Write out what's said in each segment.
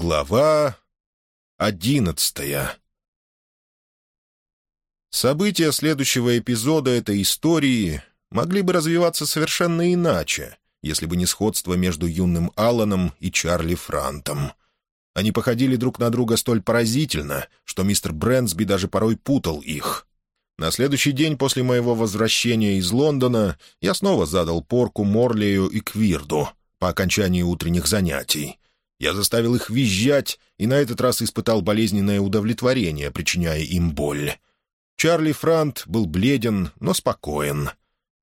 Глава одиннадцатая События следующего эпизода этой истории могли бы развиваться совершенно иначе, если бы не сходство между юным Алланом и Чарли Франтом. Они походили друг на друга столь поразительно, что мистер Брэнсби даже порой путал их. На следующий день после моего возвращения из Лондона я снова задал порку Морлею и Квирду по окончании утренних занятий — я заставил их визжать и на этот раз испытал болезненное удовлетворение, причиняя им боль. Чарли Франт был бледен, но спокоен.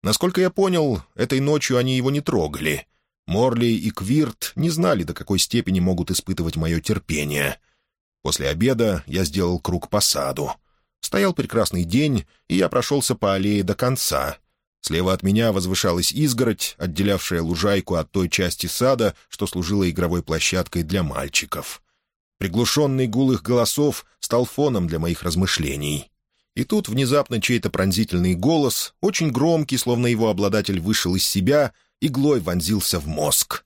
Насколько я понял, этой ночью они его не трогали. Морли и Квирт не знали, до какой степени могут испытывать мое терпение. После обеда я сделал круг по саду. Стоял прекрасный день, и я прошелся по аллее до конца, Слева от меня возвышалась изгородь, отделявшая лужайку от той части сада, что служила игровой площадкой для мальчиков. Приглушенный гул их голосов стал фоном для моих размышлений. И тут внезапно чей-то пронзительный голос, очень громкий, словно его обладатель вышел из себя, иглой вонзился в мозг.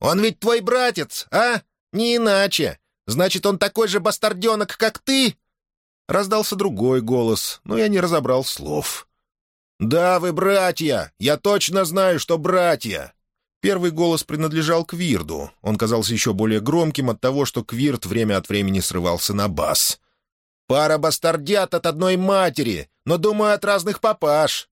«Он ведь твой братец, а? Не иначе. Значит, он такой же бастарденок, как ты?» Раздался другой голос, но я не разобрал слов. «Да, вы братья! Я точно знаю, что братья!» Первый голос принадлежал Квирду. Он казался еще более громким от того, что Квирд время от времени срывался на бас. «Пара бастардят от одной матери, но, думаю, от разных папаш».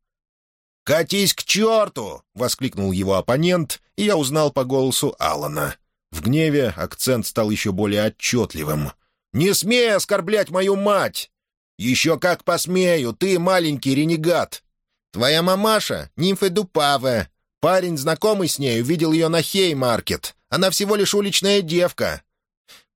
«Катись к черту!» — воскликнул его оппонент, и я узнал по голосу Алана. В гневе акцент стал еще более отчетливым. «Не смей оскорблять мою мать!» «Еще как посмею, ты маленький ренегат! Твоя мамаша — нимфа Дупаве. Парень, знакомый с ней, увидел ее на Хей-маркет. Она всего лишь уличная девка».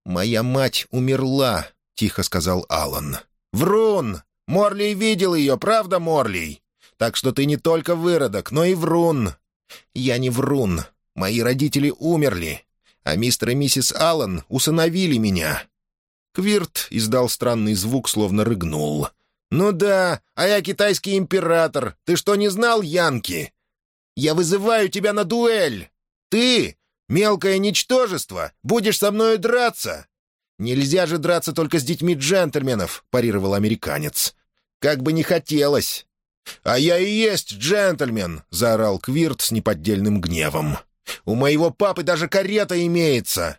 «Моя мать умерла», — тихо сказал Алан. «Врун! Морли видел ее, правда, Морли? Так что ты не только выродок, но и врун». «Я не врун. Мои родители умерли, а мистер и миссис Аллан усыновили меня». Квирт издал странный звук, словно рыгнул. «Ну да, а я китайский император. Ты что, не знал, Янки? Я вызываю тебя на дуэль. Ты, мелкое ничтожество, будешь со мною драться». «Нельзя же драться только с детьми джентльменов», — парировал американец. «Как бы не хотелось». «А я и есть джентльмен!» — заорал Квирт с неподдельным гневом. «У моего папы даже карета имеется!»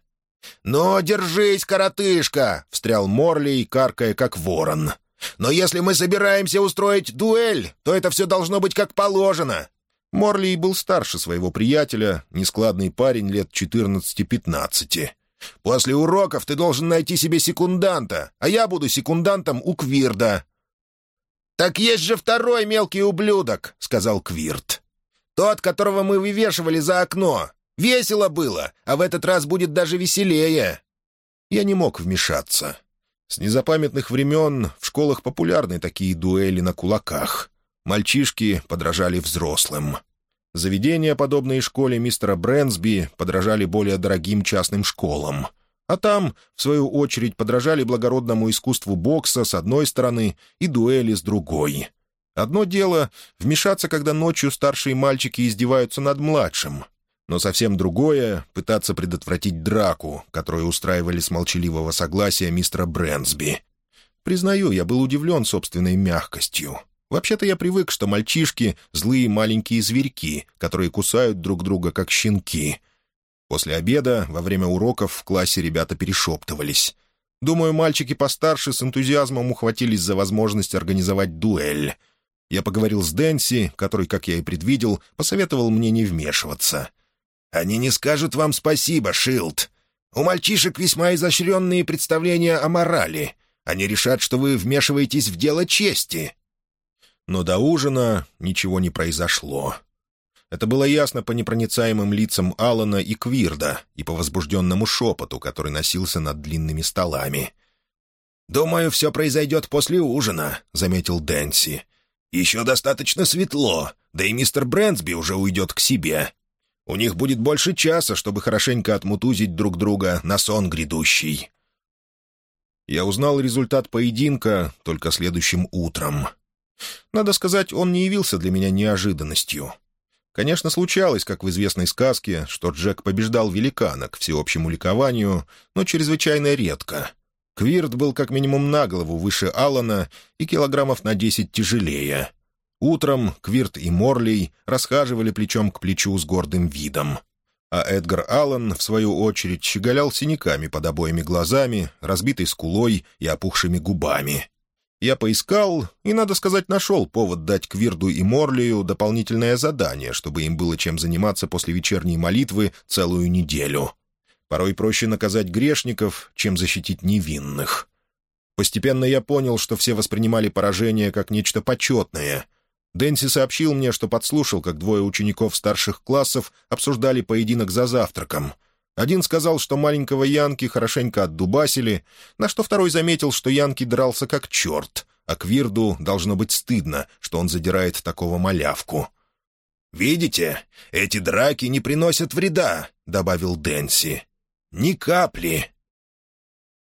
«Но держись, коротышка!» — встрял Морли, каркая как ворон. Но если мы собираемся устроить дуэль, то это все должно быть как положено». Морли был старше своего приятеля, нескладный парень лет 14-15. «После уроков ты должен найти себе секунданта, а я буду секундантом у Квирда». «Так есть же второй мелкий ублюдок», — сказал Квирт. «Тот, которого мы вывешивали за окно. Весело было, а в этот раз будет даже веселее». Я не мог вмешаться. С незапамятных времен в школах популярны такие дуэли на кулаках. Мальчишки подражали взрослым. Заведения, подобные школе мистера Брэнсби, подражали более дорогим частным школам. А там, в свою очередь, подражали благородному искусству бокса с одной стороны и дуэли с другой. Одно дело — вмешаться, когда ночью старшие мальчики издеваются над младшим, но совсем другое — пытаться предотвратить драку, которую устраивали с молчаливого согласия мистера Брэнсби. Признаю, я был удивлен собственной мягкостью. Вообще-то я привык, что мальчишки — злые маленькие зверьки, которые кусают друг друга, как щенки. После обеда, во время уроков, в классе ребята перешептывались. Думаю, мальчики постарше с энтузиазмом ухватились за возможность организовать дуэль. Я поговорил с Дэнси, который, как я и предвидел, посоветовал мне не вмешиваться — они не скажут вам спасибо, Шилд. У мальчишек весьма изощренные представления о морали. Они решат, что вы вмешиваетесь в дело чести». Но до ужина ничего не произошло. Это было ясно по непроницаемым лицам Алана и Квирда и по возбужденному шепоту, который носился над длинными столами. «Думаю, все произойдет после ужина», — заметил Дэнси. «Еще достаточно светло, да и мистер Брэнсби уже уйдет к себе. У них будет больше часа, чтобы хорошенько отмутузить друг друга на сон грядущий. Я узнал результат поединка только следующим утром. Надо сказать, он не явился для меня неожиданностью. Конечно, случалось, как в известной сказке, что Джек побеждал великана к всеобщему ликованию, но чрезвычайно редко. Квирт был как минимум на голову выше Алана и килограммов на десять тяжелее. Утром Квирт и Морлей расхаживали плечом к плечу с гордым видом. А Эдгар Аллан, в свою очередь, щеголял синяками под обоими глазами, разбитой скулой и опухшими губами. Я поискал и, надо сказать, нашел повод дать Квирду и Морлию дополнительное задание, чтобы им было чем заниматься после вечерней молитвы целую неделю. Порой проще наказать грешников, чем защитить невинных. Постепенно я понял, что все воспринимали поражение как нечто почетное. Дэнси сообщил мне, что подслушал, как двое учеников старших классов обсуждали поединок за завтраком. Один сказал, что маленького Янки хорошенько отдубасили, на что второй заметил, что Янки дрался как черт, а Квирду должно быть стыдно, что он задирает такого малявку. «Видите, эти драки не приносят вреда», — добавил Дэнси. «Ни капли.